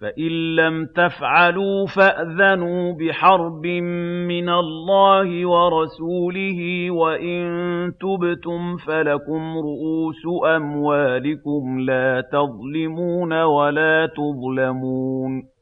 فَإِن لَّمْ تَفْعَلُوا فَأْذَنُوا بِحَرْبٍ مِّنَ اللَّهِ وَرَسُولِهِ ۖ وَإِن تُبْتُمْ فَلَكُمْ رُءُوسُ أَمْوَالِكُمْ لَا تَظْلِمُونَ وَلَا تُظْلَمُونَ